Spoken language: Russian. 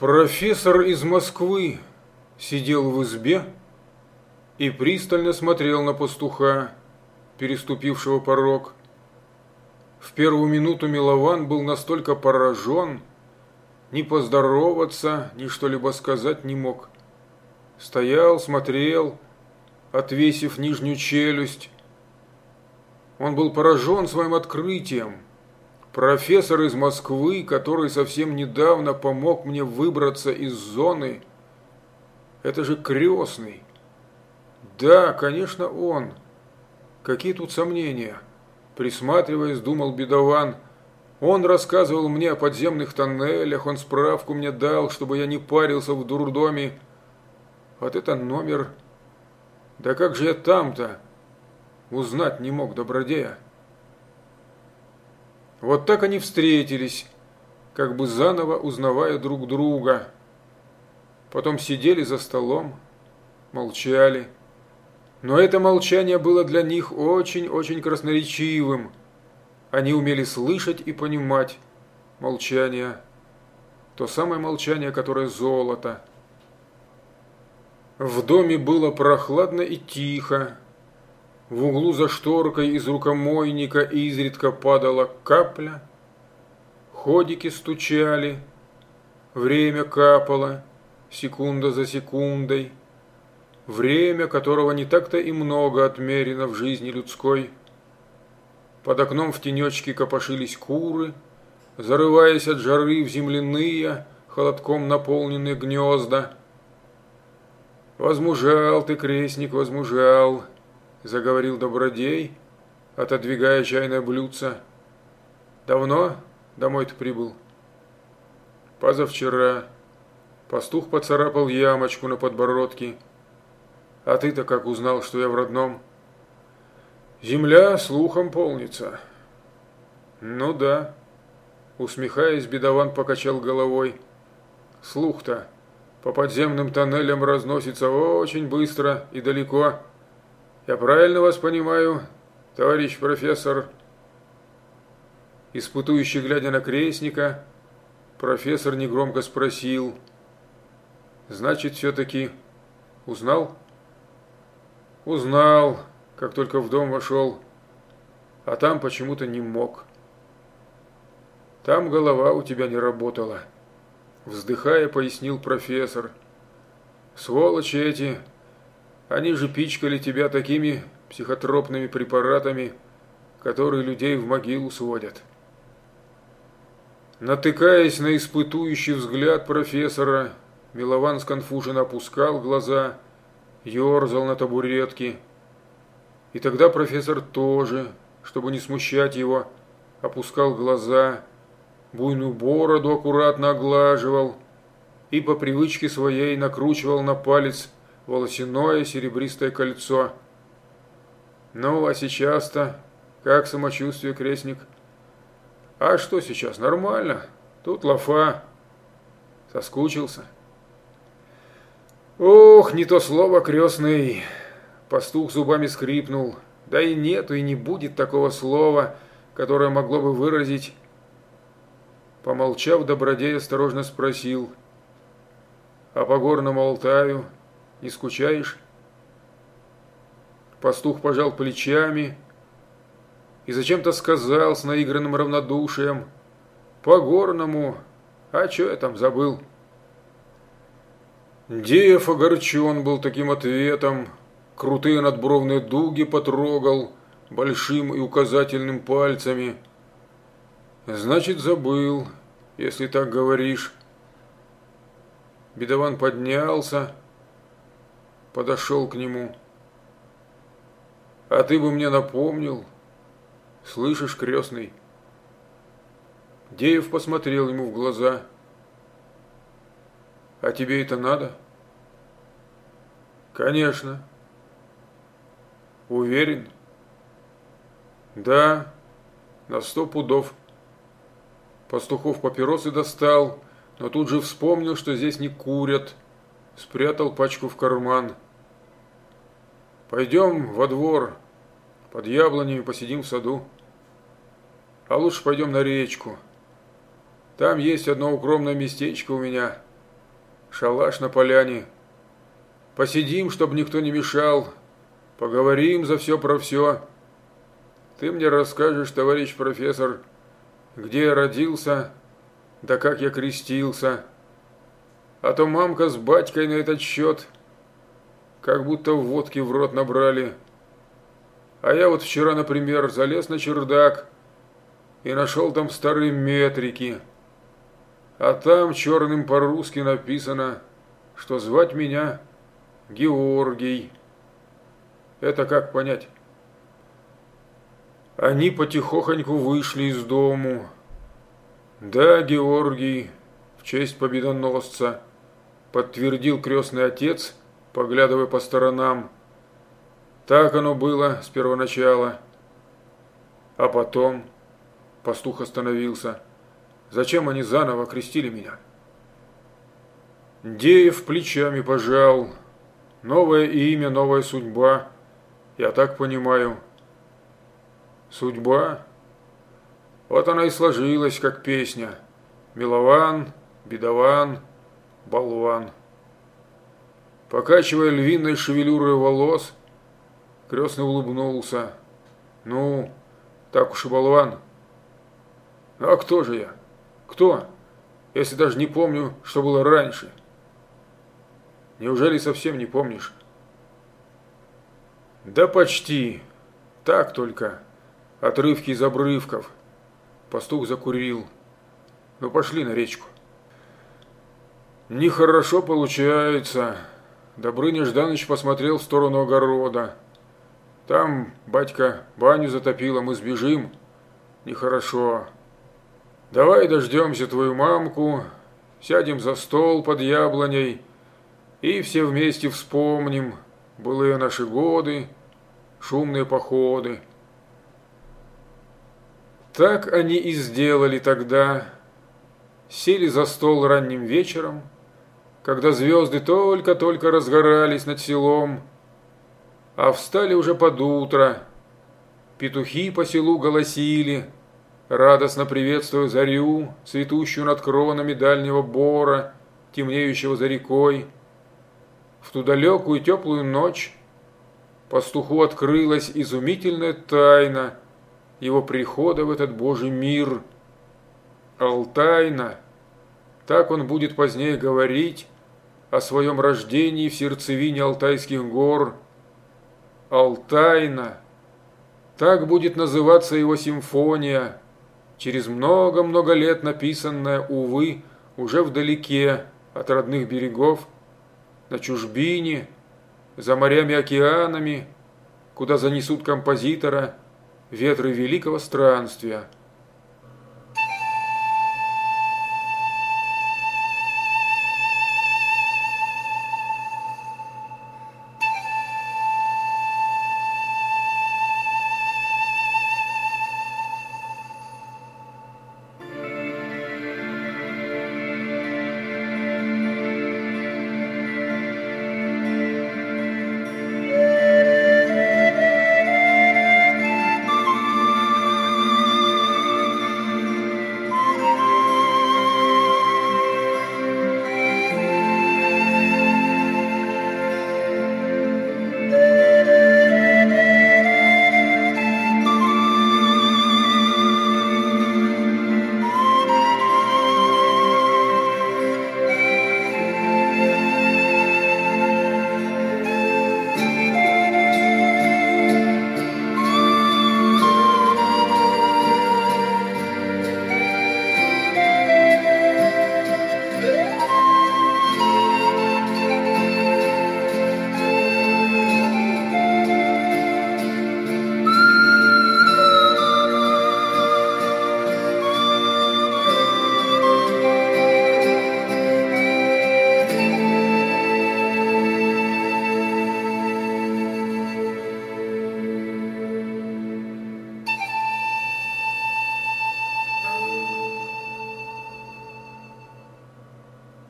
Профессор из Москвы сидел в избе и пристально смотрел на пастуха, переступившего порог. В первую минуту Милован был настолько поражен, ни поздороваться, ни что-либо сказать не мог. Стоял, смотрел, отвесив нижнюю челюсть. Он был поражен своим открытием – профессор из Москвы, который совсем недавно помог мне выбраться из зоны. Это же крестный. Да, конечно, он. Какие тут сомнения? Присматриваясь, думал бедован. Он рассказывал мне о подземных тоннелях, он справку мне дал, чтобы я не парился в дурдоме. Вот это номер. Да как же я там-то? Узнать не мог добродея. Вот так они встретились, как бы заново узнавая друг друга. Потом сидели за столом, молчали. Но это молчание было для них очень-очень красноречивым. Они умели слышать и понимать молчание. То самое молчание, которое золото. В доме было прохладно и тихо. В углу за шторкой из рукомойника изредка падала капля. Ходики стучали, время капало, секунда за секундой. Время, которого не так-то и много отмерено в жизни людской. Под окном в тенечке копошились куры, зарываясь от жары в земляные, холодком наполненные гнезда. Возмужал ты, крестник, возмужал, – заговорил Добродей, отодвигая чайное блюдце. «Давно домой ты прибыл?» «Позавчера. Пастух поцарапал ямочку на подбородке. А ты-то как узнал, что я в родном?» «Земля слухом полнится». «Ну да», – усмехаясь, бедован покачал головой. «Слух-то по подземным тоннелям разносится очень быстро и далеко». Я правильно вас понимаю, товарищ профессор? Испытующий, глядя на крестника, профессор негромко спросил. Значит, все-таки узнал? Узнал, как только в дом вошел, а там почему-то не мог. Там голова у тебя не работала. Вздыхая, пояснил профессор. Сволочи эти они же пичкали тебя такими психотропными препаратами, которые людей в могилу сводят. Натыкаясь на испытующий взгляд профессора, Милован сконфуженно опускал глаза, ерзал на табуретке. И тогда профессор тоже, чтобы не смущать его, опускал глаза, буйную бороду аккуратно оглаживал и по привычке своей накручивал на палец волосяное серебристое кольцо. Ну, а сейчас-то как самочувствие, крестник? А что сейчас, нормально? Тут лафа. Соскучился. Ох, не то слово, крестный. Пастух зубами скрипнул. Да и нету, и не будет такого слова, которое могло бы выразить. Помолчав, Добродей осторожно спросил. А по горному Алтаю не скучаешь?» Пастух пожал плечами и зачем-то сказал с наигранным равнодушием «По-горному, а что я там забыл?» Деев огорчен был таким ответом, крутые надбровные дуги потрогал большим и указательным пальцами. «Значит, забыл, если так говоришь». Бедован поднялся, подошел к нему. А ты бы мне напомнил, слышишь, крестный? Деев посмотрел ему в глаза. А тебе это надо? Конечно. Уверен? Да, на сто пудов. Пастухов папиросы достал, но тут же вспомнил, что здесь не курят – спрятал пачку в карман. «Пойдем во двор, под яблонями посидим в саду. А лучше пойдем на речку. Там есть одно укромное местечко у меня, шалаш на поляне. Посидим, чтобы никто не мешал. Поговорим за все про все. Ты мне расскажешь, товарищ профессор, где я родился, да как я крестился. А то мамка с батькой на этот счет как будто водки в рот набрали. А я вот вчера, например, залез на чердак и нашел там старые метрики. А там черным по-русски написано, что звать меня Георгий. Это как понять? Они потихохоньку вышли из дому. Да, Георгий, в честь победоносца, подтвердил крестный отец, поглядывая по сторонам. Так оно было с первоначала. А потом пастух остановился. Зачем они заново крестили меня? Деев плечами пожал. Новое имя, новая судьба. Я так понимаю. Судьба? Вот она и сложилась, как песня. Милован, бедован, болван. Покачивая львиной шевелюрой волос, крестный улыбнулся. Ну, так уж и болван. А кто же я? Кто? Если даже не помню, что было раньше. Неужели совсем не помнишь? Да почти. Так только. Отрывки из обрывков. Пастух закурил. Ну пошли на речку. Нехорошо получается. Добрыня Жданыч посмотрел в сторону огорода. Там, батька, баню затопило, мы сбежим. Нехорошо. Давай дождемся твою мамку, сядем за стол под яблоней и все вместе вспомним былые наши годы, шумные походы. Так они и сделали тогда. Сели за стол ранним вечером, когда звезды только-только разгорались над селом, а встали уже под утро. Петухи по селу голосили – радостно приветствуя зарю, цветущую над кронами дальнего бора, темнеющего за рекой. В ту далекую теплую ночь пастуху открылась изумительная тайна его прихода в этот Божий мир. Алтайна, так он будет позднее говорить о своем рождении в сердцевине Алтайских гор. Алтайна, так будет называться его симфония – через много-много лет написанное, увы, уже вдалеке от родных берегов, на чужбине, за морями-океанами, куда занесут композитора ветры великого странствия –